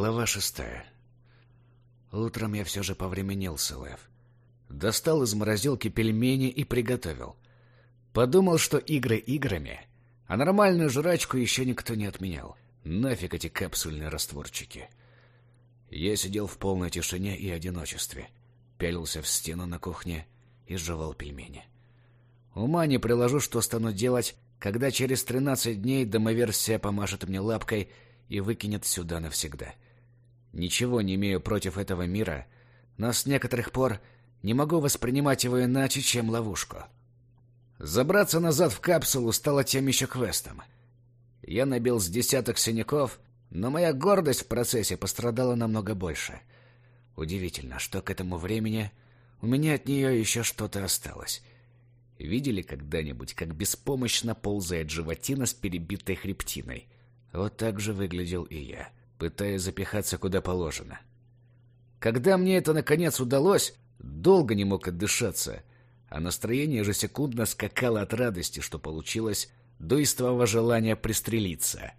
Глава шестая. Утром я все же повременил с ЛФ. Достал из морозилки пельмени и приготовил. Подумал, что игры играми, а нормальную жрачку еще никто не отменял. Нафиг эти капсульные растворчики. Я сидел в полной тишине и одиночестве, пялился в стену на кухне и жевал пельмени. Ума не приложу, что стану делать, когда через тринадцать дней домоверсия помашет мне лапкой и выкинет сюда навсегда. Ничего не имею против этого мира, но с некоторых пор не могу воспринимать его иначе, чем ловушку. Забраться назад в капсулу стало тем еще квестом. Я набил с десяток синяков, но моя гордость в процессе пострадала намного больше. Удивительно, что к этому времени у меня от нее еще что-то осталось. Видели когда-нибудь, как беспомощно ползает животина с перебитой хребтиной — вот так же выглядел и я, пытаясь запихаться куда положено. Когда мне это наконец удалось, долго не мог отдышаться, а настроение ежесекундно скакало от радости, что получилось, до желания пристрелиться.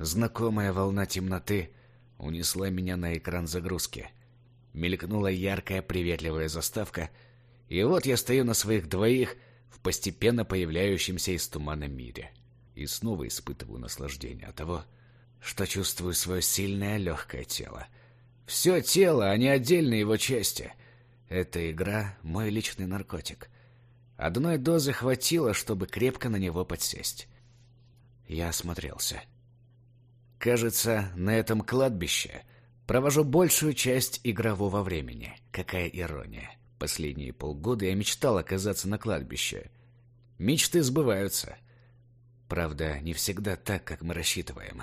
Знакомая волна темноты унесла меня на экран загрузки. Мелькнула яркая приветливая заставка, и вот я стою на своих двоих в постепенно появляющемся из тумана мире и снова испытываю наслаждение от того, что чувствую свое сильное легкое тело. Все тело, а не отдельные его части. Эта игра — мой личный наркотик. Одной дозы хватило, чтобы крепко на него подсесть. Я осмотрелся. Кажется, на этом кладбище провожу большую часть игрового времени. Какая ирония. Последние полгода я мечтал оказаться на кладбище. Мечты сбываются. Правда, не всегда так, как мы рассчитываем.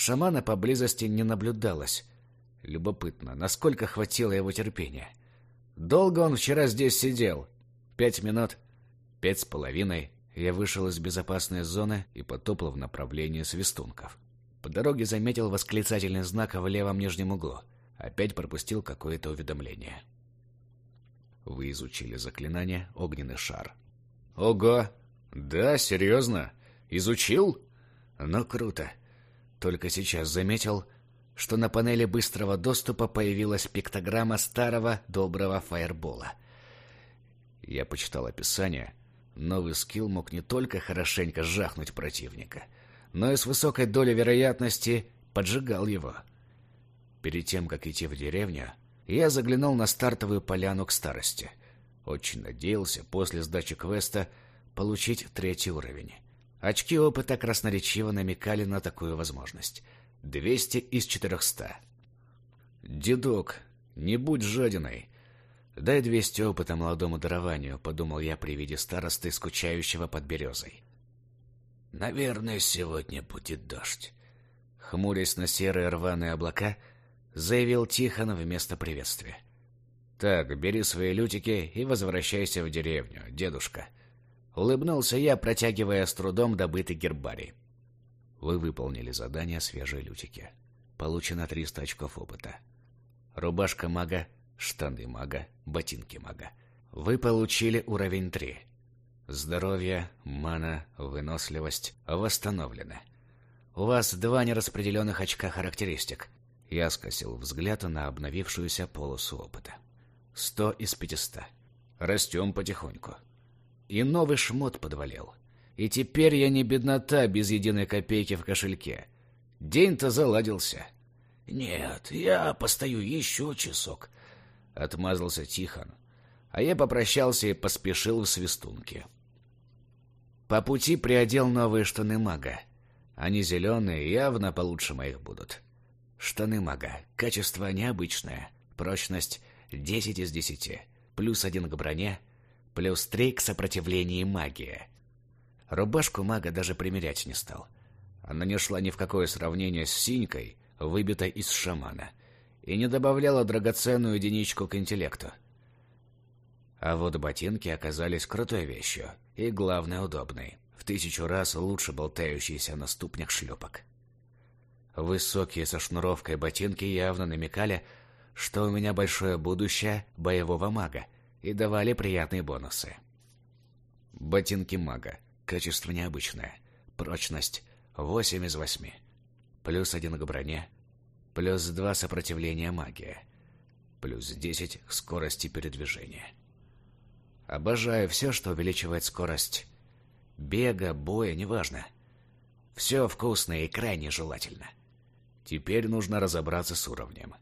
Шамана поблизости не наблюдалось. Любопытно, насколько хватило его терпения. Долго он вчера здесь сидел? Пять минут? Пять с половиной? Я вышел из безопасной зоны и потопал в направлении свистунков. По дороге заметил восклицательный знак в левом нижнем углу. Опять пропустил какое-то уведомление. Вы изучили заклинание «Огненный шар». «Ого! «Да, серьезно? Изучил?» «Ну, круто. Только сейчас заметил, что на панели быстрого доступа появилась пиктограмма старого доброго фаербола. Я почитал описание. Новый скилл мог не только хорошенько жахнуть противника, но и с высокой долей вероятности поджигал его. Перед тем, как идти в деревню, я заглянул на стартовую поляну к старости. Очень надеялся после сдачи квеста получить третий уровень. Очки опыта красноречиво намекали на такую возможность. 200 из 400. «Дедок, не будь жадиной. Дай 200 опыта молодому дарованию», — подумал я при виде старосты, скучающего под березой. «Наверное, сегодня будет дождь», — хмурясь на серые рваные облака, заявил Тихон вместо приветствия. «Так, бери свои лютики и возвращайся в деревню, дедушка», — Улыбнулся я, протягивая с трудом добытый гербарий. Вы выполнили задание свежей лютики. Получено 300 очков опыта. Рубашка мага, штаны мага, ботинки мага. Вы получили уровень 3. Здоровье, мана, выносливость восстановлены. У вас два нераспределенных очка характеристик. Я скосил взгляд на обновившуюся полосу опыта. Сто из пятиста. Растем потихоньку. И новый шмот подвалил. И теперь я не беднота без единой копейки в кошельке. День-то заладился. «Нет, я постою еще часок», — отмазался Тихон. А я попрощался и поспешил в свистунки. По пути приодел новые штаны мага. Они зеленые, явно получше моих будут. Штаны мага. Качество необычное. Прочность 10 из 10. Плюс один к броне, плюс три к сопротивлению магии. Рубашку мага даже примерять не стал. Она не шла ни в какое сравнение с синькой, выбитой из шамана, и не добавляла драгоценную единичку к интеллекту. А вот ботинки оказались крутой вещью, и, главное, удобной, в тысячу раз лучше болтающиеся на ступнях шлепок. Высокие со шнуровкой ботинки явно намекали, что у меня большое будущее боевого мага — и давали приятные бонусы. Ботинки мага. Качество необычное. Прочность 8 из 8. Плюс один к броне. плюс 2 сопротивления магии, плюс 10 к скорости передвижения. Обожаю все, что увеличивает скорость бега, боя, неважно. Все вкусно и крайне желательно. Теперь нужно разобраться с уровнем.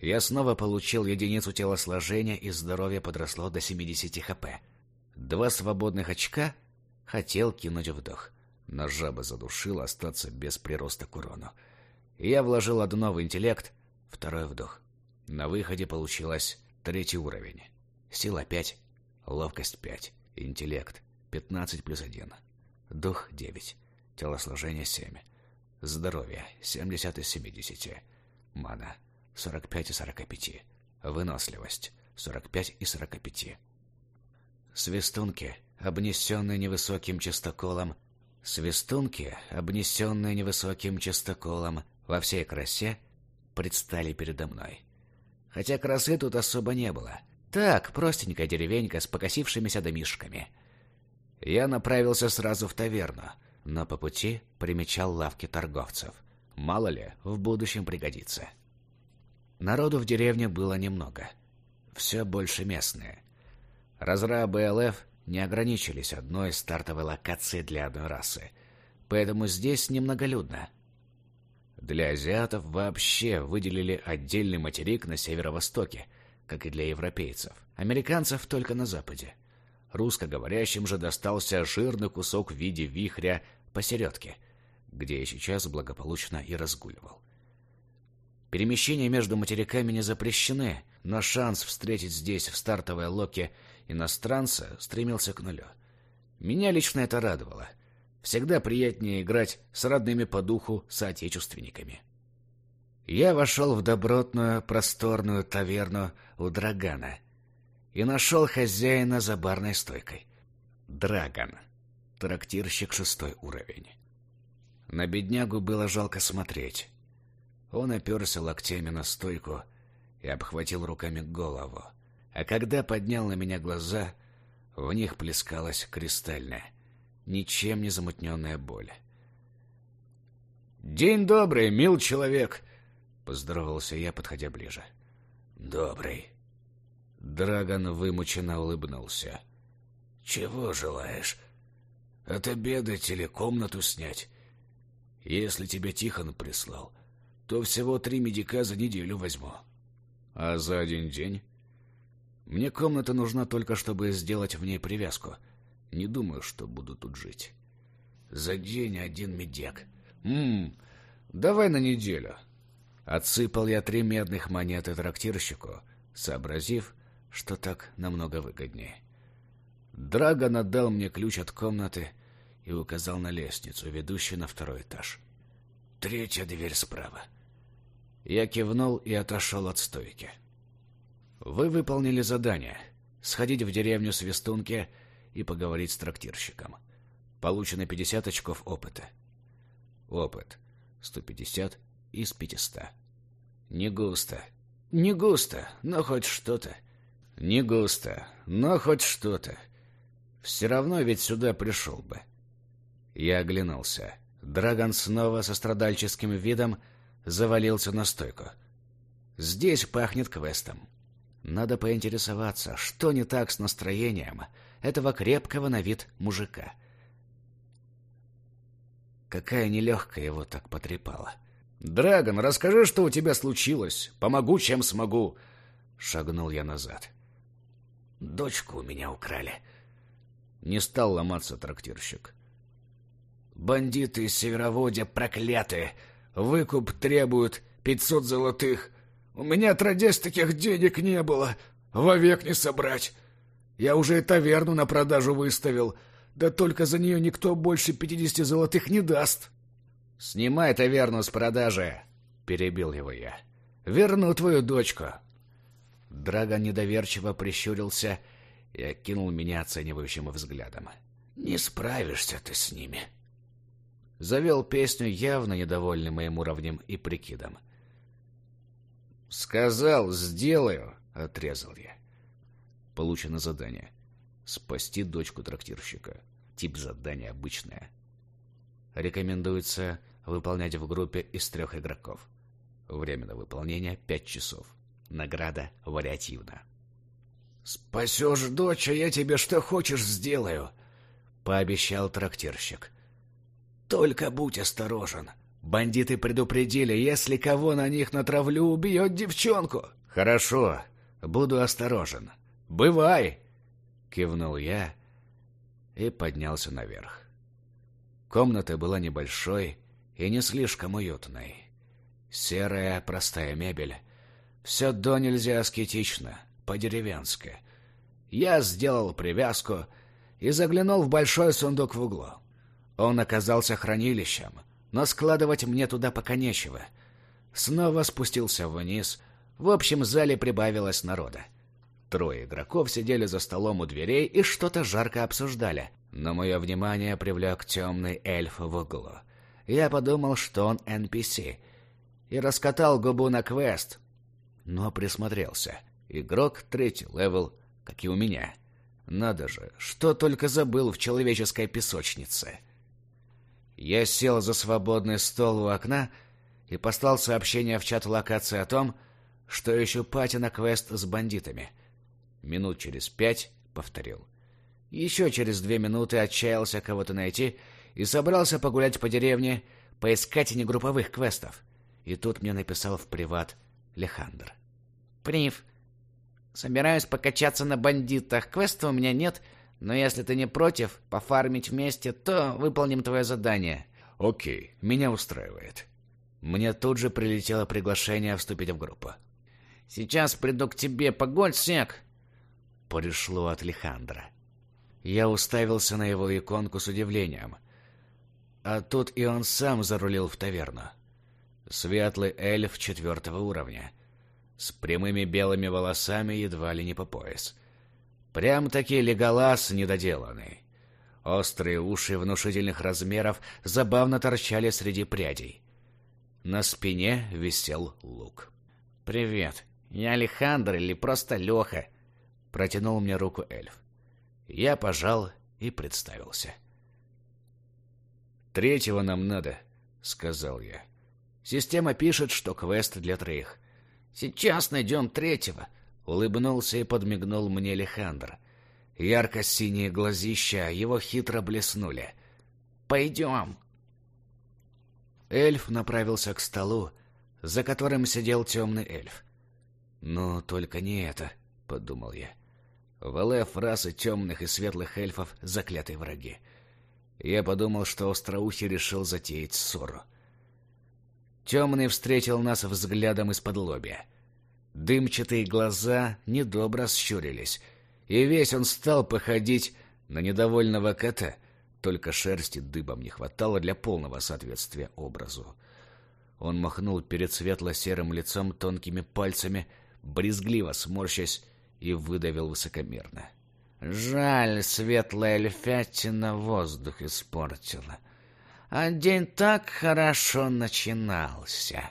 Я снова получил единицу телосложения и здоровье подросло до 70 хп. Два свободных очка хотел кинуть вдох, но жаба задушил остаться без прироста к урону. Я вложил одно в интеллект, второй вдох. На выходе получилось третий уровень. Сила 5, ловкость 5, интеллект 15 плюс 1, дух 9, телосложение 7, здоровье 70 из 70, мана 45 из 45, выносливость 45 из 45. Свистунки, обнесенные невысоким частоколом, свистунки, обнесенные невысоким частоколом, во всей красе, предстали передо мной. Хотя красы тут особо не было. Так, простенькая деревенька с покосившимися домишками. Я направился сразу в таверну, но по пути примечал лавки торговцев. Мало ли, в будущем пригодится. Народу в деревне было немного. Все больше местные. Разрабы ЛФ не ограничились одной стартовой локацией для одной расы, поэтому здесь немноголюдно. Для азиатов вообще выделили отдельный материк на северо-востоке, как и для европейцев. Американцев только на западе. Русскоговорящим же достался жирный кусок в виде вихря посередке, где я сейчас благополучно и разгуливал. Перемещения между материками не запрещены, но шанс встретить здесь, в стартовой локе, иностранца стремился к нулю. Меня лично это радовало. Всегда приятнее играть с родными по духу соотечественниками. Я вошел в добротную, просторную таверну у Драгана и нашел хозяина за барной стойкой. Драган. Трактирщик шестой уровень. На беднягу было жалко смотреть. Он оперся локтями на стойку и обхватил руками голову а когда поднял на меня глаза, в них плескалась кристальная, ничем не замутненная боль. «День добрый, мил человек!» — поздоровался я, подходя ближе. «Добрый». Драгон вымученно улыбнулся. «Чего желаешь? Отобедать или комнату снять? Если тебя Тихон прислал, то всего три медика за неделю возьму». «А за один день?» Мне комната нужна только, чтобы сделать в ней привязку. Не думаю, что буду тут жить. За день один медяк. Ммм, давай на неделю. Отсыпал я три медных монеты трактирщику, сообразив, что так намного выгоднее. Драгон отдал мне ключ от комнаты и указал на лестницу, ведущую на второй этаж. Третья дверь справа. Я кивнул и отошел от стойки. Вы выполнили задание — сходить в деревню Свистунки и поговорить с трактирщиком. Получено 50 очков опыта. Опыт. 150 из 500. Не густо. Не густо, но хоть что-то. Не густо, но хоть что-то. Все равно ведь сюда пришел бы. Я оглянулся. Драгон снова со страдальческим видом завалился на стойку. Здесь пахнет квестом. Надо поинтересоваться, что не так с настроением этого крепкого на вид мужика. Какая нелегкая его так потрепала. «Драгон, расскажи, что у тебя случилось. Помогу, чем смогу». Шагнул я назад. «Дочку у меня украли». Не стал ломаться трактирщик. «Бандиты из Североводья проклятые! Выкуп требуют пятьсот золотых. У меня отродясь таких денег не было. Вовек не собрать. Я уже и таверну на продажу выставил. Да только за нее никто больше пятидесяти золотых не даст. «Снимай таверну с продажи!» — перебил его я. «Верну твою дочку!» Драгон недоверчиво прищурился и окинул меня оценивающим взглядом. «Не справишься ты с ними!» Завел песню, явно недовольный моим уровнем и прикидом. «Сказал, сделаю!» — отрезал я. Получено задание. Спасти дочку трактирщика. Тип задания обычное. Рекомендуется выполнять в группе из трех игроков. Время на выполнение — пять часов. Награда вариативна. «Спасешь дочь, а я тебе что хочешь сделаю», — пообещал трактирщик. «Только будь осторожен. Бандиты предупредили, если кого на них натравлю, убьет девчонку». «Хорошо, буду осторожен. Бывай!» — кивнул я и поднялся наверх. Комната была небольшой и не слишком уютной. Серая простая мебель. Все до нельзя аскетично, по-деревенски. Я сделал привязку и заглянул в большой сундук в углу. Он оказался хранилищем, но складывать мне туда пока нечего. Снова спустился вниз. В общем зале прибавилось народа. Трое игроков сидели за столом у дверей и что-то жарко обсуждали. Но мое внимание привлек темный эльф в углу. Я подумал, что он NPC, и раскатал губу на квест, но присмотрелся. Игрок третий level, как и у меня. Надо же, что только забыл в человеческой песочнице. Я сел за свободный стол у окна и послал сообщение в чат локации о том, что ищу пати на квест с бандитами. Минут через пять повторил. Еще через две минуты отчаялся кого-то найти и собрался погулять по деревне, поискать негрупповых квестов. И тут мне написал в приват Лехандр. «Прив, собираюсь покачаться на бандитах. Квеста у меня нет, но если ты не против пофармить вместе, то выполним твое задание». «Окей, меня устраивает». Мне тут же прилетело приглашение вступить в группу. «Сейчас приду к тебе, погодь, сек!» Пришло от Лехандра. Я уставился на его иконку с удивлением. А тут и он сам зарулил в таверну. Светлый эльф четвертого уровня. С прямыми белыми волосами едва ли не по пояс. Прям-таки леголаз недоделанный. Острые уши внушительных размеров забавно торчали среди прядей. На спине висел лук. «Привет, я Александр или просто Леха?» Протянул мне руку эльф. Я пожал и представился. «Третьего нам надо», — сказал я. «Система пишет, что квест для троих». «Сейчас найдем третьего», — улыбнулся и подмигнул мне Лехандр. Ярко-синие глазища его хитро блеснули. «Пойдем». Эльф направился к столу, за которым сидел темный эльф. «Ну, только не это», — подумал я. В ЛФ расы темных и светлых эльфов заклятые враги. Я подумал, что Остроухий решил затеять ссору. Темный встретил нас взглядом из-под лобья. Дымчатые глаза недобро щурились, и весь он стал походить на недовольного кота, только шерсти дыбом не хватало для полного соответствия образу. Он махнул перед светло-серым лицом тонкими пальцами, брезгливо сморщась, и выдавил высокомерно. «Жаль, светлая эльфятина воздух испортила. А день так хорошо начинался».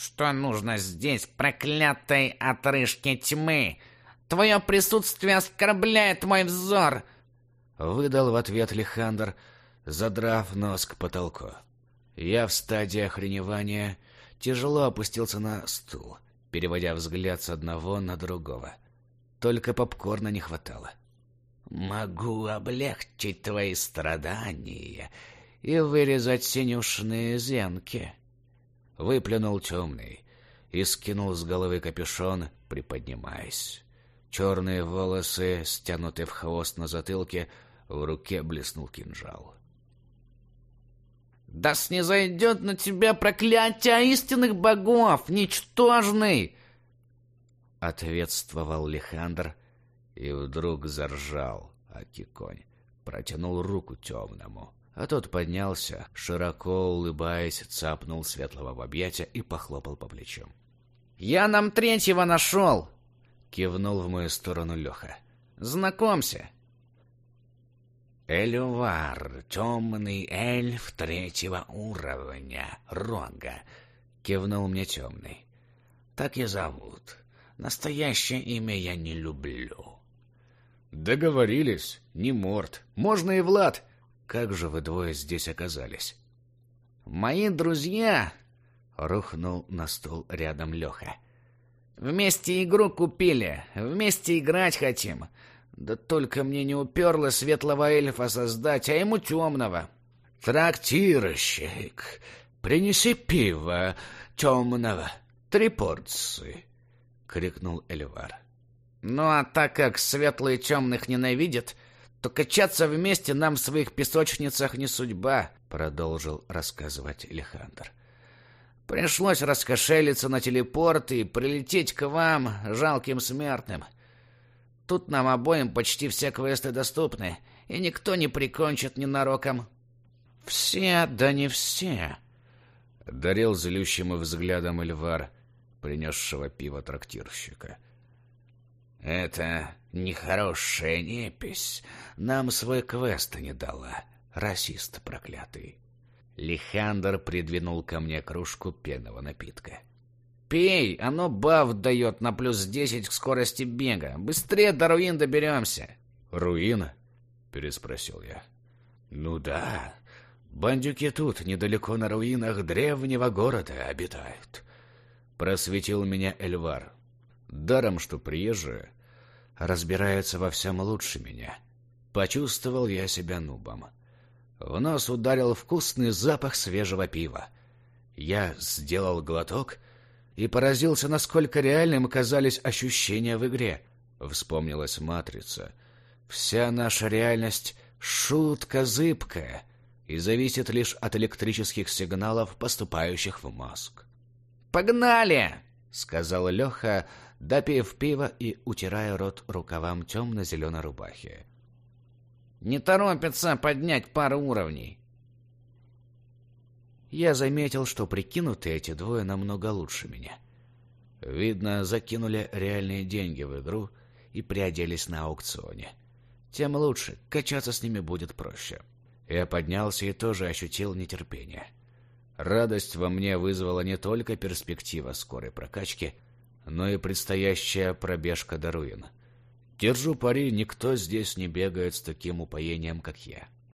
«Что нужно здесь, проклятой отрыжке тьмы? Твое присутствие оскорбляет мой взор!» Выдал в ответ Лихандр, задрав нос к потолку. Я в стадии охреневания тяжело опустился на стул, переводя взгляд с одного на другого — только попкорна не хватало. «Могу облегчить твои страдания и вырезать синюшные зенки», — выплюнул темный и скинул с головы капюшон, приподнимаясь. Черные волосы, стянуты в хвост на затылке, в руке блеснул кинжал. «Да снизойдет на тебя проклятие истинных богов, ничтожный!» Ответствовал Лихандр и вдруг заржал, а Киконь протянул руку темному. А тот поднялся, широко улыбаясь, цапнул светлого в объятия и похлопал по плечу. «Я нам третьего нашел!» — кивнул в мою сторону Леха. «Знакомься!» «Элювар, темный эльф третьего уровня, Рога», — кивнул мне темный. «Так и зовут. Настоящее имя я не люблю. Договорились. Не Морт. Можно и Влад. Как же вы двое здесь оказались? Мои друзья. Рухнул на стул рядом Леха. Вместе игру купили, вместе играть хотим. Да только мне не уперло светлого эльфа создать, а ему темного. Трактирщик, принеси пиво темного, три порции, крикнул Эльвар. Ну а так как светлые темных ненавидят, то качаться вместе нам в своих песочницах не судьба, продолжил рассказывать Александр. Пришлось раскошелиться на телепорт и прилететь к вам, жалким смертным. Тут нам обоим почти все квесты доступны, и никто не прикончит ненароком. Все, да не все, дарил злющим взглядом Эльвар, принесшего пиво трактирщика. Это нехорошая непись. Нам свой квест не дала, расист проклятый. Лихандр придвинул ко мне кружку пенного напитка. «Пей, оно баф дает на плюс десять к скорости бега. Быстрее до руин доберемся». «Руина?» — переспросил я. «Ну да, бандюки тут, недалеко на руинах древнего города обитают». Просветил меня Эльвар. Даром, что приезжие разбираются во всем лучше меня. Почувствовал я себя нубом. В нос ударил вкусный запах свежего пива. Я сделал глоток и поразился, насколько реальным казались ощущения в игре. Вспомнилась «Матрица». Вся наша реальность — шутка зыбкая и зависит лишь от электрических сигналов, поступающих в мозг. «Погнали!» — сказал Леха, допив пива и утирая рот рукавам темно-зеленой рубахи. Не торопятся поднять пару уровней. Я заметил, что прикинуты эти двое намного лучше меня. Видно, закинули реальные деньги в игру и приоделись на аукционе. Тем лучше, качаться с ними будет проще. Я поднялся и тоже ощутил нетерпение. Радость во мне вызвала не только перспектива скорой прокачки, но и предстоящая пробежка до руин. Держу пари, никто здесь не бегает с таким упоением, как я.